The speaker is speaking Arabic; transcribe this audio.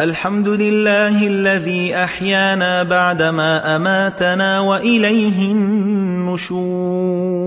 الحمد لله الذي أحيانا بعدما أماتنا وإليه النشور.